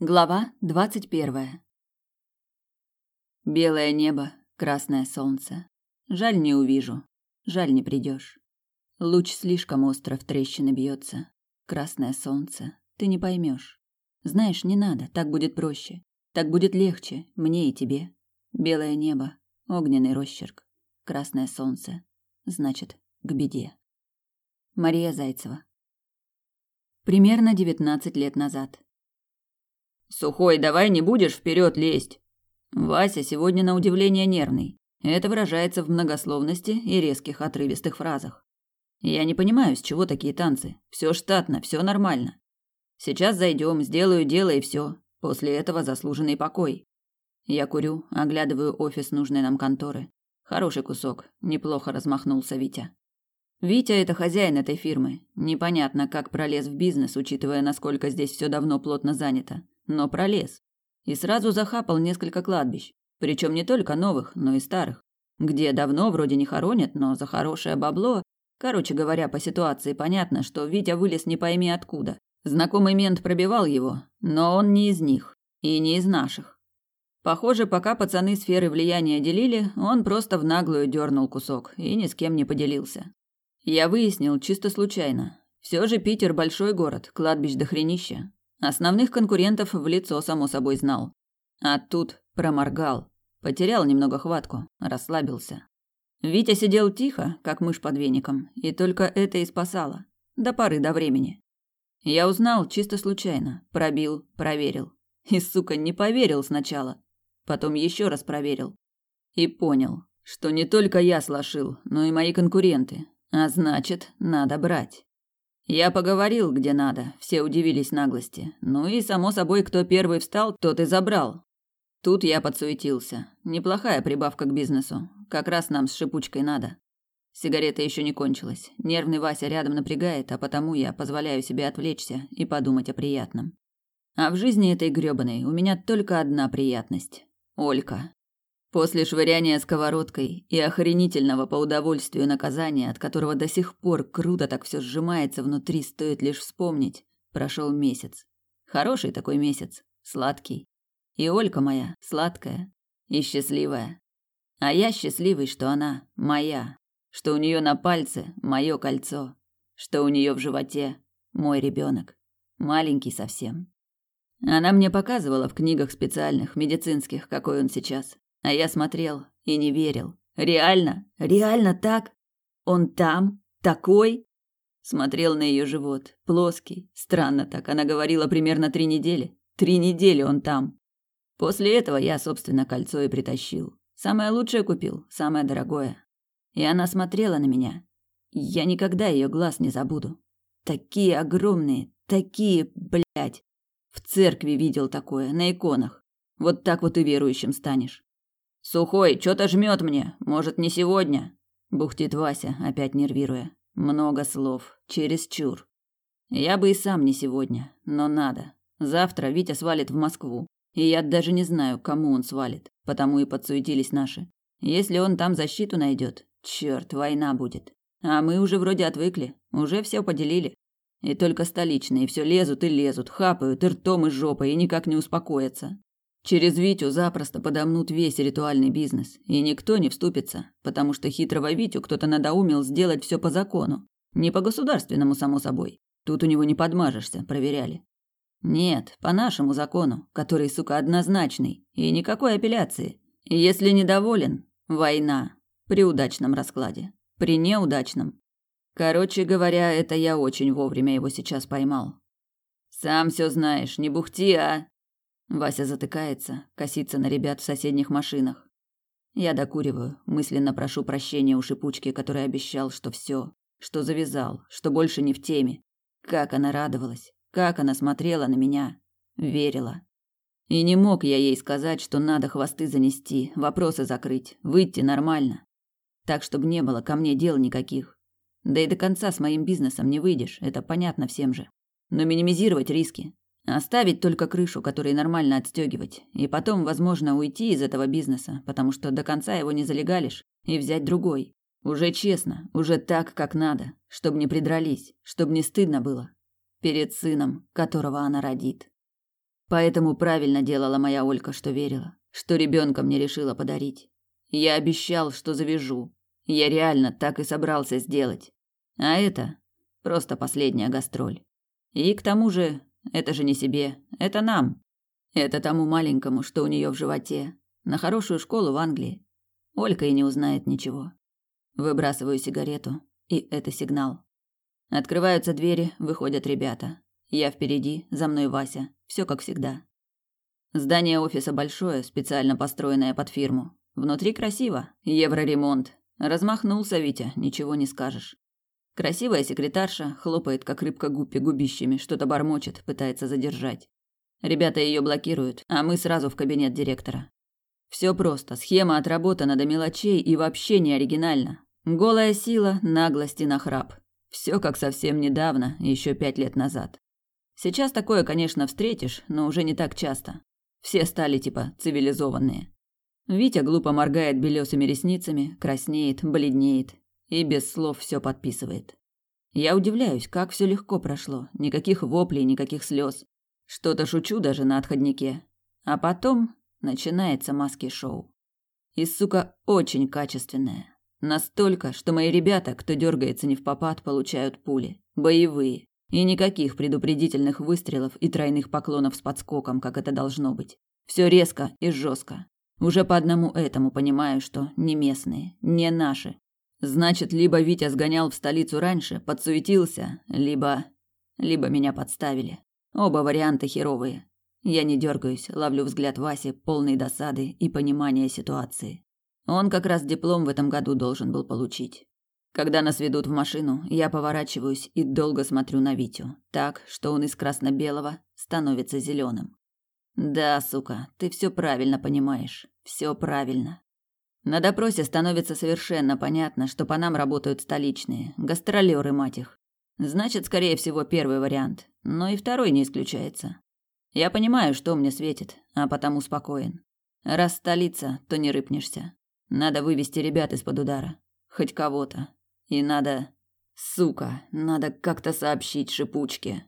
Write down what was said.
Глава двадцать первая. Белое небо, красное солнце. Жаль, не увижу. Жаль, не придешь. Луч слишком остро в трещины бьется. Красное солнце. Ты не поймешь. Знаешь, не надо, так будет проще. Так будет легче, мне и тебе. Белое небо, огненный росчерк, красное солнце. Значит, к беде. Мария Зайцева. Примерно девятнадцать лет назад. Сухой, давай не будешь вперед лезть. Вася сегодня на удивление нервный. Это выражается в многословности и резких отрывистых фразах. Я не понимаю, с чего такие танцы. Все штатно, все нормально. Сейчас зайдем, сделаю дело и все. После этого заслуженный покой. Я курю, оглядываю офис нужной нам конторы. Хороший кусок, неплохо размахнулся Витя. Витя это хозяин этой фирмы. Непонятно, как пролез в бизнес, учитывая, насколько здесь все давно плотно занято но пролез. И сразу захапал несколько кладбищ, причем не только новых, но и старых, где давно вроде не хоронят, но за хорошее бабло. Короче говоря, по ситуации понятно, что Витя вылез не пойми откуда. Знакомый мент пробивал его, но он не из них и не из наших. Похоже, пока пацаны сферы влияния делили, он просто в наглую дернул кусок и ни с кем не поделился. Я выяснил чисто случайно. Все же Питер большой город, кладбищ до хренища. Основных конкурентов в лицо, само собой, знал. А тут проморгал. Потерял немного хватку, расслабился. Витя сидел тихо, как мышь под веником, и только это и спасало. До поры до времени. Я узнал чисто случайно, пробил, проверил. И, сука, не поверил сначала. Потом еще раз проверил. И понял, что не только я слошил, но и мои конкуренты. А значит, надо брать. Я поговорил, где надо, все удивились наглости. Ну и, само собой, кто первый встал, тот и забрал. Тут я подсуетился. Неплохая прибавка к бизнесу. Как раз нам с шипучкой надо. Сигарета еще не кончилась. Нервный Вася рядом напрягает, а потому я позволяю себе отвлечься и подумать о приятном. А в жизни этой грёбаной у меня только одна приятность. Олька. После швыряния сковородкой и охренительного по удовольствию наказания, от которого до сих пор круто так все сжимается внутри, стоит лишь вспомнить, прошел месяц. Хороший такой месяц, сладкий. И Олька моя сладкая и счастливая. А я счастливый, что она моя, что у нее на пальце мое кольцо, что у нее в животе мой ребенок, маленький совсем. Она мне показывала в книгах специальных, медицинских, какой он сейчас. А я смотрел и не верил. Реально? Реально так? Он там? Такой? Смотрел на ее живот. Плоский. Странно так. Она говорила примерно три недели. Три недели он там. После этого я, собственно, кольцо и притащил. Самое лучшее купил, самое дорогое. И она смотрела на меня. Я никогда ее глаз не забуду. Такие огромные, такие, блядь. В церкви видел такое, на иконах. Вот так вот и верующим станешь. Сухой, что-то жмет мне. Может, не сегодня? Бухтит Вася, опять нервируя. Много слов, через чур. Я бы и сам не сегодня, но надо. Завтра Витя свалит в Москву, и я даже не знаю, кому он свалит, потому и подсуетились наши. Если он там защиту найдет, черт, война будет. А мы уже вроде отвыкли, уже все поделили. И только столичные все лезут и лезут, хапают и ртом и жопой и никак не успокоятся. Через Витю запросто подомнут весь ритуальный бизнес, и никто не вступится, потому что хитрого Витю кто-то надоумил сделать все по закону. Не по государственному, само собой. Тут у него не подмажешься, проверяли. Нет, по нашему закону, который, сука, однозначный, и никакой апелляции. Если недоволен – война. При удачном раскладе. При неудачном. Короче говоря, это я очень вовремя его сейчас поймал. Сам все знаешь, не бухти, а... Вася затыкается, косится на ребят в соседних машинах. Я докуриваю, мысленно прошу прощения у шипучки, который обещал, что все, что завязал, что больше не в теме. Как она радовалась, как она смотрела на меня, верила. И не мог я ей сказать, что надо хвосты занести, вопросы закрыть, выйти нормально. Так, чтобы не было ко мне дел никаких. Да и до конца с моим бизнесом не выйдешь, это понятно всем же. Но минимизировать риски, Оставить только крышу, которой нормально отстегивать, и потом, возможно, уйти из этого бизнеса, потому что до конца его не залегалишь, и взять другой. Уже честно, уже так, как надо, чтобы не придрались, чтобы не стыдно было. Перед сыном, которого она родит. Поэтому правильно делала моя Олька, что верила, что ребенка мне решила подарить. Я обещал, что завяжу. Я реально так и собрался сделать. А это просто последняя гастроль. И к тому же, это же не себе, это нам. Это тому маленькому, что у нее в животе. На хорошую школу в Англии. Олька и не узнает ничего. Выбрасываю сигарету, и это сигнал. Открываются двери, выходят ребята. Я впереди, за мной Вася. Все как всегда. Здание офиса большое, специально построенное под фирму. Внутри красиво. Евроремонт. Размахнулся Витя, ничего не скажешь. Красивая секретарша хлопает, как рыбка гуппи губищами, что-то бормочет, пытается задержать. Ребята ее блокируют, а мы сразу в кабинет директора. Все просто, схема отработана до мелочей и вообще не оригинально. Голая сила, наглость и нахрап. Все как совсем недавно, еще пять лет назад. Сейчас такое, конечно, встретишь, но уже не так часто. Все стали типа цивилизованные. Витя глупо моргает белесыми ресницами, краснеет, бледнеет и без слов все подписывает. Я удивляюсь, как все легко прошло, никаких воплей, никаких слез. Что-то шучу даже на отходнике. А потом начинается маски-шоу. И, сука, очень качественное. Настолько, что мои ребята, кто дергается не в попад, получают пули. Боевые. И никаких предупредительных выстрелов и тройных поклонов с подскоком, как это должно быть. Все резко и жестко. Уже по одному этому понимаю, что не местные, не наши. Значит, либо Витя сгонял в столицу раньше, подсуетился, либо... Либо меня подставили. Оба варианта херовые. Я не дергаюсь, ловлю взгляд Васи, полный досады и понимания ситуации. Он как раз диплом в этом году должен был получить. Когда нас ведут в машину, я поворачиваюсь и долго смотрю на Витю, так, что он из красно-белого становится зеленым. Да, сука, ты все правильно понимаешь. Все правильно. На допросе становится совершенно понятно, что по нам работают столичные, гастролеры, мать их. Значит, скорее всего, первый вариант, но и второй не исключается. Я понимаю, что мне светит, а потому спокоен. Раз столица, то не рыпнешься. Надо вывести ребят из-под удара. Хоть кого-то. И надо... Сука, надо как-то сообщить шипучке.